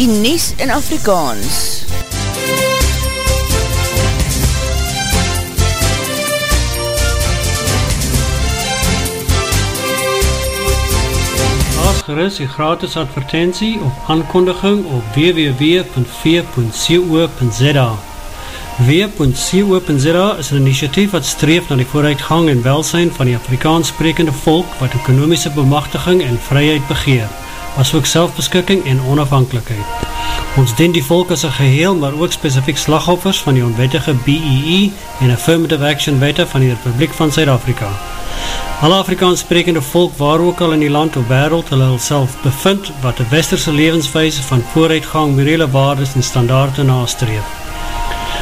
die Nes in Afrikaans. As gerust die gratis advertentie of aankondiging op www.v.co.za W.co.za is een initiatief wat streef na die vooruitgang en welsijn van die Afrikaans sprekende volk wat ekonomische bemachtiging en vryheid begeer, as ook selfbeskikking en onafhankelijkheid. Ons dien die volk as een geheel, maar ook specifiek slagoffers van die onwettige BEE e en Affirmative Action Wette van die Republiek van Zuid-Afrika. Alle Afrikaans sprekende volk waar ook al in die land of wereld hulle self bevind wat die westerse levenswijze van vooruitgang, morele waardes en standaarde nastreef.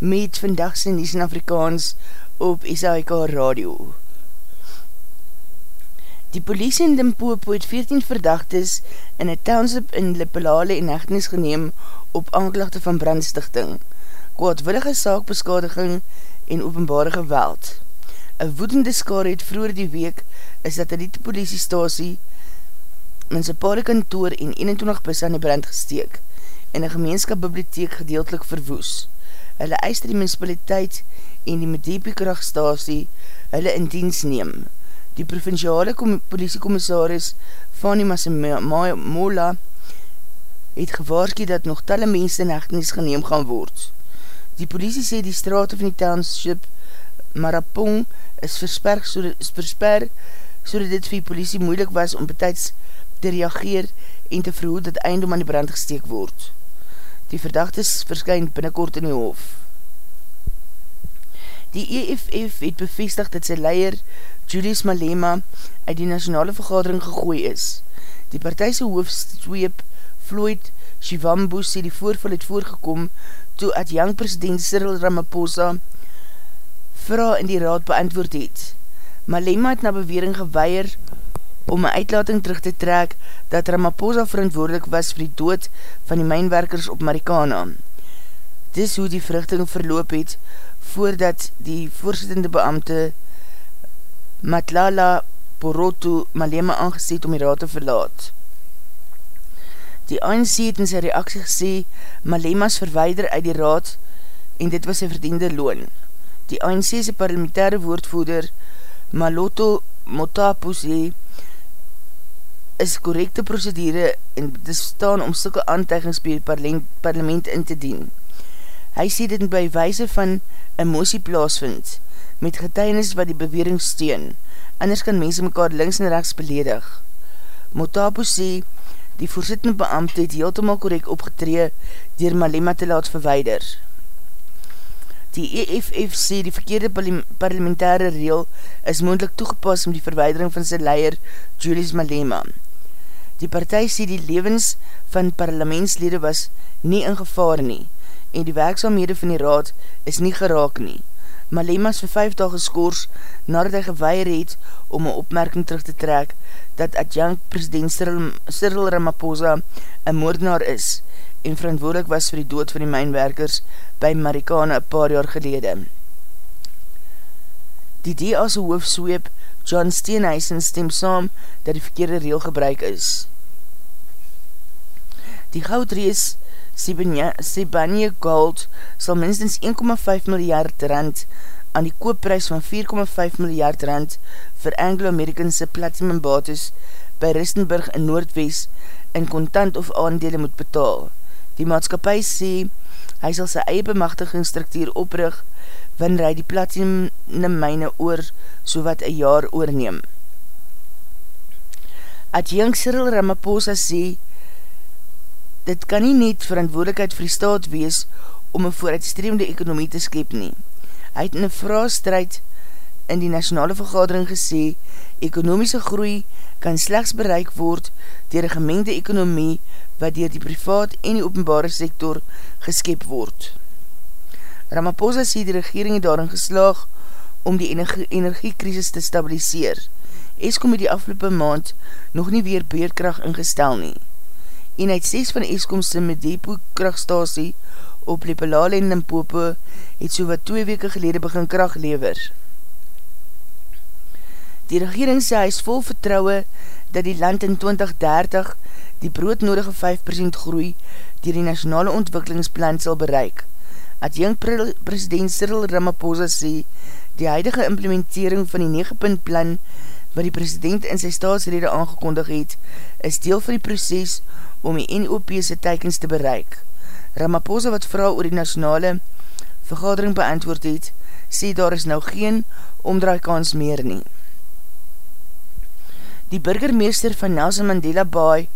met vandagse Nies in Afrikaans op SAIK Radio. Die polisie in Limpopo het 14 verdachtes in een township in Lippelale en hechtenis geneem op aanklachte van brandstichting, kwaadwillige saakbeskadiging en openbare geweld. Een woedende skare het vroeger die week is dat die politiestasie municipale kantoor en 21 bus aan die brand gesteek en een gemeenskapbibliotheek gedeeltelik verwoes. Hulle eis die municipaliteit en die Medepi krachtstasie hulle in diens neem. Die provinciale politiekommissaris Fanny Masemola het gewaarski dat nog talle mense in hechtenis geneem gaan word. Die politie sê die straat van die township Marapong is versper so, is versper so dat dit vir die politie moeilik was om betijds te reageer en te verhoed dat eindom aan die brand gesteek word. Die verdachtes verskyn binnenkort in die hof. Die EFF het bevestig dat sy leier Julius Malema uit die nationale vergadering gegooi is. Die partijse hoofdsweep Floyd Shivambu sê die voorval het voorgekom toe at young president Cyril Ramaphosa vraag in die raad beantwoord het. Malema het na bewering geweier om een uitlating terug te trek dat Ramaphosa verantwoordelik was vir die dood van die mijnwerkers op Marikana. Dis hoe die vruchting verloop het, voordat die voorzittende beamte Matlala Poroto Malema aangeset om die raad te verlaat. Die ANC het in sy reaksie gesê Malema's verweider uit die raad en dit was sy verdiende loon. Die ANC sy parlementaire woordvoeder Maloto Motapu sê is korrekte procedure en dit staan om stikkel aantuigings by die parlement in te dien. Hy sê dit by wijze van emosie plaasvind, met getuinis wat die bewering steun, anders kan mense mekaar links en rechts beledig. Motapo sê, die voorzittende beambte het heeltemaal korrek opgetree dier Malema te laat verweider. Die EFF sê die verkeerde parlementaire reel is moendlik toegepas om die verweidering van sy leier Julius Malema. Die partij sê die levens van parlementslede was nie in gevaar nie, en die werkzaamhede van die raad is nie geraak nie. Malema is vir vijf dag geskoors nadat hy geweier het om een opmerking terug te trek dat adjunct president Cyril, Cyril Ramaphosa een moordenaar is en verantwoordelik was vir die dood van die mijnwerkers by Marikana een paar jaar gelede. Die DA's hoofsweep John Steenhuisen stem saam dat die verkeerde reel gebruik is. Die goudrees Sibanye Gold sal minstens 1,5 miljard rand aan die koopprijs van 4,5 miljard rand vir Anglo-Americanse platinum bates by Ristenburg in Noordwest in kontant of aandele moet betaal. Die maatskapie sê hy sal sy eie bemachtigingsstruktuur oprig wanneer hy die platinum myne oor so wat een jaar oorneem. Adjang Cyril Ramaphosa sê dit kan nie net verantwoordelikheid vir die staat wees om een vooruitstreemde ekonomie te skep nie. Hy het in een vraagstrijd in die nationale vergadering gesê, ekonomiese groei kan slechts bereik word dier een gemengde ekonomie wat dier die privaat en die openbare sektor geskep word. Ramaphosa sê die regering het daarin geslaag om die energiekrisis te stabiliseer. Eskom het die afgelopen maand nog nie weer beerkracht ingestel nie. En uit 6 van Eskomse met depo krachtstasie op Lepelale en Limpopo het so wat 2 weke gelede begin kracht lever. Die regering sê hy is vol vertrouwe dat die land in 2030 die broodnodige 5% groei dier die nationale ontwikkelingsplan sal bereik. Adjunct president Cyril Ramaphosa sê die huidige implementering van die 9-punt plan wat die president in sy staatsrede aangekondig het, is deel van die proces om die NOP'se teikens te bereik. Ramaphosa wat vrou oor die nationale vergadering beantwoord het, sê daar is nou geen omdraaikans meer nie. Die burgermeester van Nelson Mandela Bay,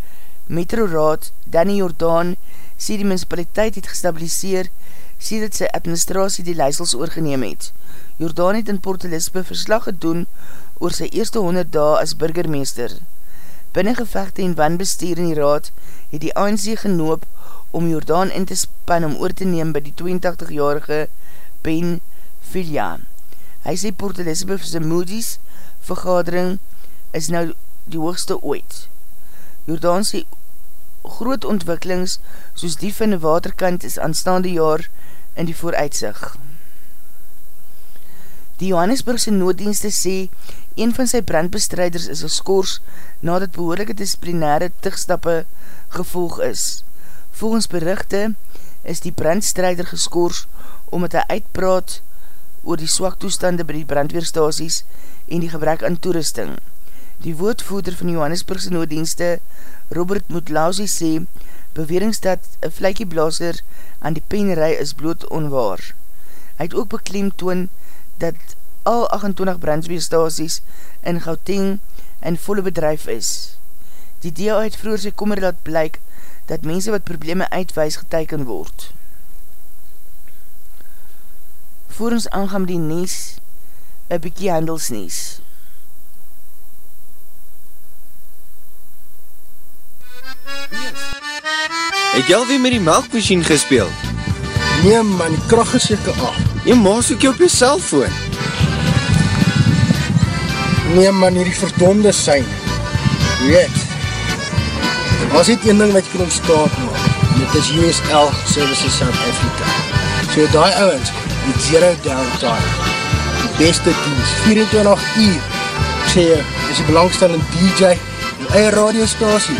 Metro Raad, Danny Jordaan, sê die municipaliteit het gestabiliseer sê dat sy administratie die leisels oorgeneem het. Jordaan het in Port Elizabeth verslag gedoen oor sy eerste 100 dae as burgermeester. Binnengevechte en wanbestuur in die raad het die ANC genoop om Jordaan in te span om oor te neem by die 82-jarige Ben Filia. Hy sê Port Elizabeth sy Moody's vergadering is nou die hoogste ooit. Jordaan sê groot ontwikkelings soos die van die waterkant is aanstaande jaar in die vooruitzig. Die Johannesburgse nooddienste sê een van sy brandbestrijders is geskors nadat behoorlijke disciplinare tigstappe gevolg is. Volgens berichte is die brandstrijder geskors omdat hy uitpraat oor die swak toestande by die brandweerstasies en die gebrek aan toerusting. Die woordvoerder van Johannesburgse nooddienste, Robert Moetlausie, sê, bewerings dat een vlijkieblaser aan die penrij is bloot onwaar. Hy het ook bekleem toon dat al 28 brandsweerstasies in Gauteng in volle bedrijf is. Die DA het vroeger sy kommer laat blyk dat mense wat probleme uitwijs geteiken word. Voor ons aangaan die nies, een bykie handelsnies. Het jy alweer met die melkmachine gespeeld? Nee man, die kracht is jyke af. Jy maas ook jy op jy cellfoon. Nee man, hier die verdonde sein. Weet, er was dit een ding wat jy kan ontstaan maak. Dit is USL Services South Africa. So die ouwens, die zero downtime. Die beste dienst, 24 uur. Ek sê jy, is die belangstellende DJ, die eie radiostasie,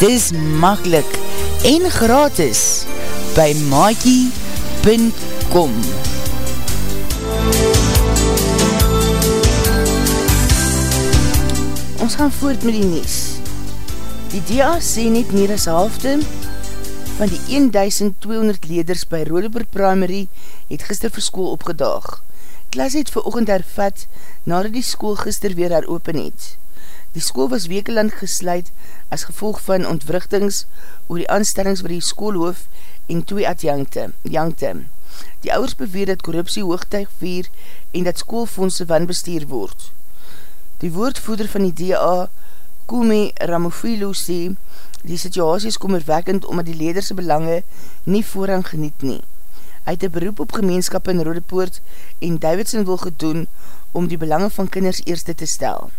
Dis makkelijk en gratis by maakie.com Ons gaan voort met die nies. Die DA sê net meer as halfde van die 1200 leders by Rodeburg Primary het gister vir school opgedaag. Klas het vir oogend hervat nadat die school gister weer haar open het. Die school was wekeland gesluit as gevolg van ontwrichtings oor die aanstellings vir die schoolhoof en twee adjankte. Die ouders beweer dat korruptie hoogtuig vier en dat schoolfondse wanbestuur word. Die woordvoeder van die DA, Kume Ramofilo, sê die situasie is kommerwekkend omdat die lederse belange nie voorrang geniet nie. Hy het een beroep op gemeenskap in Rodepoort en Davidson wil gedoen om die belange van kinders eerste te stel.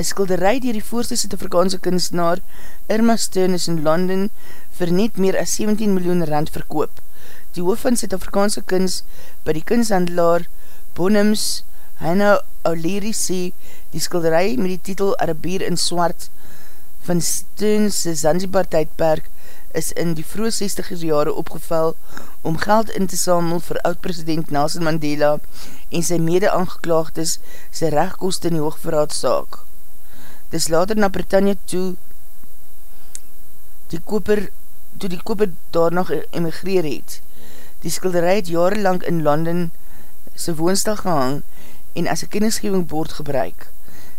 Een skilderij die die voorste Suid-Afrikaanse kunstenaar Irma Stern is in Londen vir net meer as 17 miljoen rand verkoop. Die hoof van Suid-Afrikaanse kunst by die kunsthandelaar Bonhams Heina O'Leary sê die skilderij met die titel Arabier in Swart van Steunse Zanzibar tydperk is in die vroeg 60 jare opgeval om geld in te samel vir oud-president Nelson Mandela en sy mede-aangeklaagdes sy rechtkost in die hoogverraadsaak. Dis later na Britannia toe die koper, toe die koper daarna emigreer het. Die skilderij het jarenlang in Londen sy woonstel gehang en as een kennisgeving bord gebruik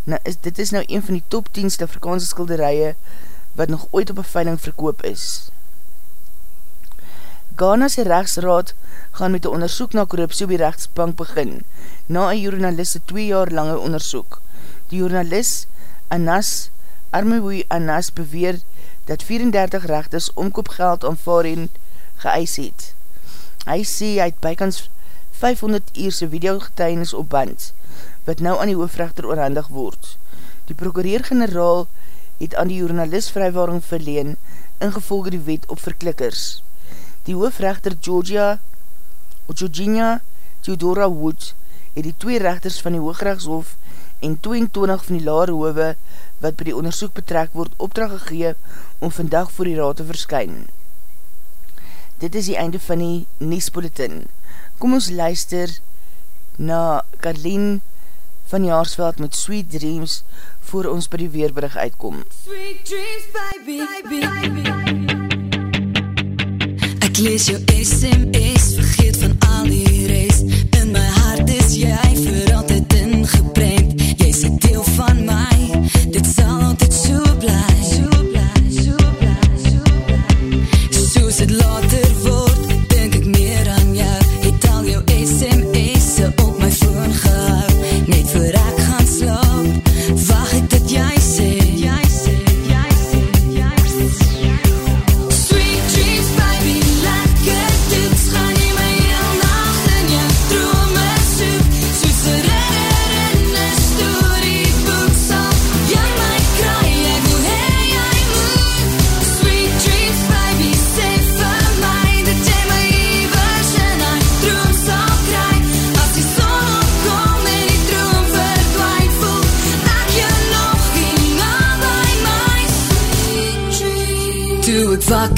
nou is, dit is nou een van die top 10 Afrikaanse skilderije wat nog ooit op een veiling verkoop is. Ghana's rechtsraad gaan met die onderzoek na korruptie op die rechtsbank begin, na een journaliste twee jaar lange onderzoek. Die journalist Anas Armewoe Anas beweer dat 34 rechters omkoopgeld aan Farin geëis het. Hy sê hy het bykans 500 uurse videogetuinis op band, wat nou aan die hoofrechter oorhandig word. Die prokureer-generaal het aan die journalist vrywaring verleen, ingevolge die wet op verklikkers. Die hoofrechter Georgia, Georgina Theodora Wood het die twee rechters van die hoogrechtshof en 22 van die laare hove wat by die onderzoek betrek word opdracht gegee om vandag voor die raad te verskyn. Dit is die einde van die Niespolitin. Kom ons luister na Karleen van Jaarsveld met Sweet Dreams voor ons by die weerbrug uitkom. Sweet Dreams, baby, baby, baby. Ek lees jou SMS, vergeet van al die reis, in my hart is jy vir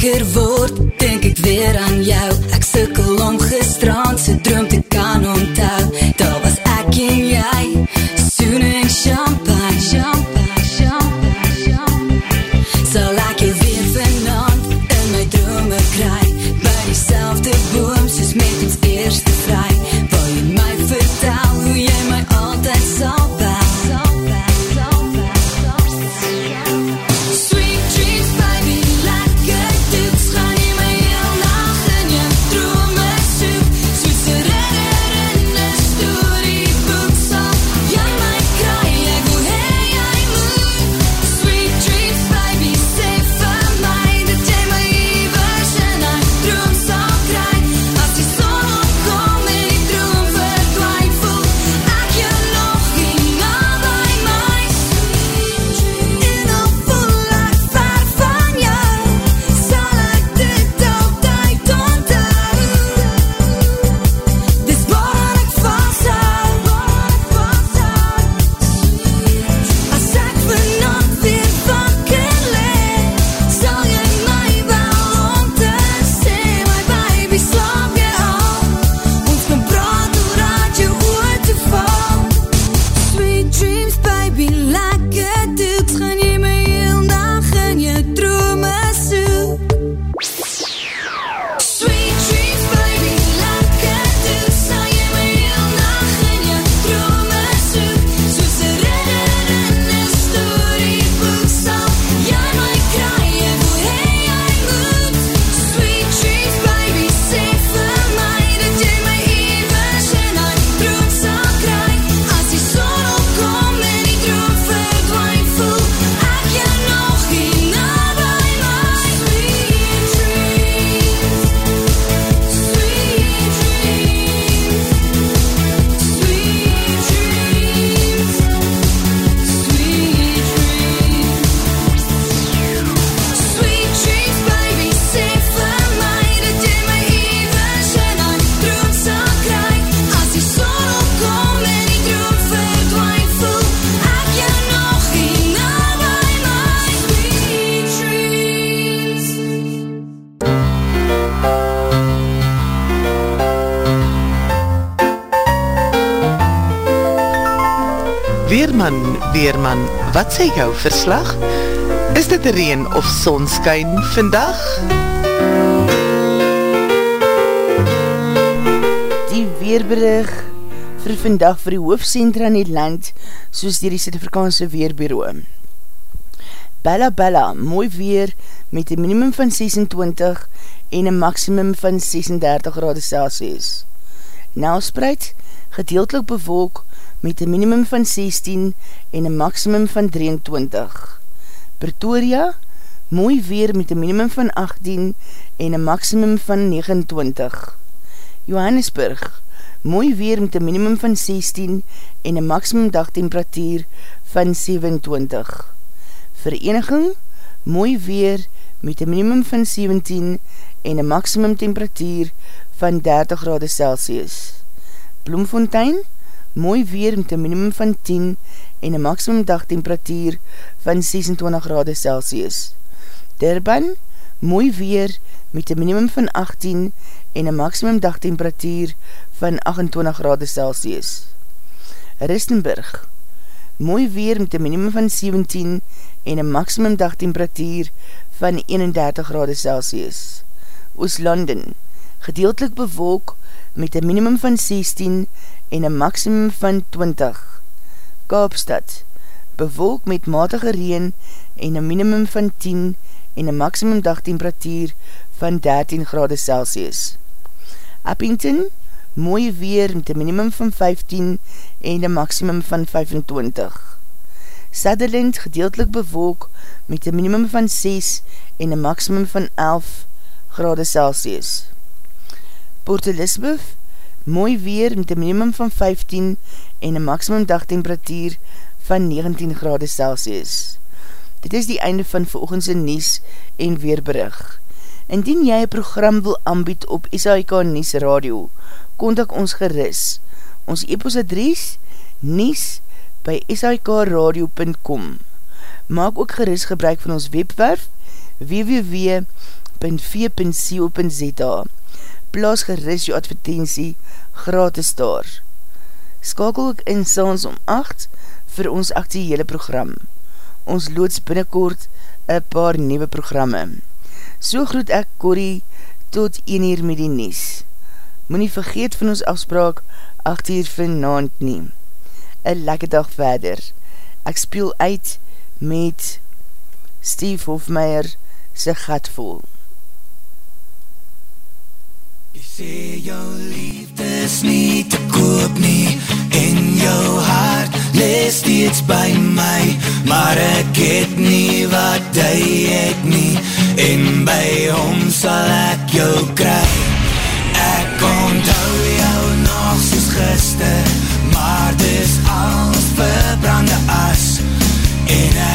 wakker word, denk ek weer aan jou, Weerman, wat sê jou verslag? Is dit reen of sonskyn vandag? Die weerberig vir vandag vir die hoofdcentra in die land, soos die Suid-Afrikaanse Weerbureau. Bella Bella, mooi weer met een minimum van 26 en een maximum van 36 grade Celsius. Nelspreid, gedeeltelik bewolk met een minimum van 16 en een maximum van 23. Pretoria, mooi weer met een minimum van 18 en een maximum van 29. Johannesburg, mooi weer met een minimum van 16 en een maximum dagtemperatuur van 27. Vereniging, mooi weer met een minimum van 17 en een maximum temperatuur van 30 grade Celsius. Bloemfontein, mooi weer met een minimum van 10 en een maximum dagtemperatuur van 26 grade Celsius. Durban, mooi weer met een minimum van 18 en een maximum dagtemperatuur van 28 grade Celsius. Ristenburg, mooi weer met een minimum van 17 en een maximum dagtemperatuur van 31 grade Celsius. Ooslanden, gedeeltelik bewolk met een minimum van 16 en een maximum van 20. Kaapstad, bewolk met matige reen en een minimum van 10 en een maximum dagtemperatuur van 13 grade Celsius. Appington, mooie weer met een minimum van 15 en een maximum van 25. Sutherland, gedeeltelik bewolk met een minimum van 6 en een maximum van 11 grade Celsius. Port Elizabeth, mooi weer met een minimum van 15 en een maximum dagtemperatuur van 19 grade Celsius. Dit is die einde van veroogendse Nies en Weerberig. Indien jy een program wil aanbied op SAIK Nies Radio, kontak ons geris. Ons e-post adres, nies by sikradio.com Maak ook geris gebruik van ons webwerf www.v.co.za Plaas geris jou advertentie gratis daar. Skakel ook in saans om 8 vir ons actiehele program. Ons loods binnenkort een paar nieuwe programme. So groet ek Corrie tot 1 uur met die nies. Moe nie vergeet van ons afspraak 8 uur vanavond nie. Een lekker dag verder. Ek speel uit met Steve Hofmeyer sy gat vol. Jy sê jou liefde is nie te koop nie En jou hart lees steeds by my Maar ek het nie wat hy het nie En by hom sal ek jou kry. Ek onthou jou nog soos gister Maar dis als verbrande as En ek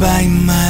by my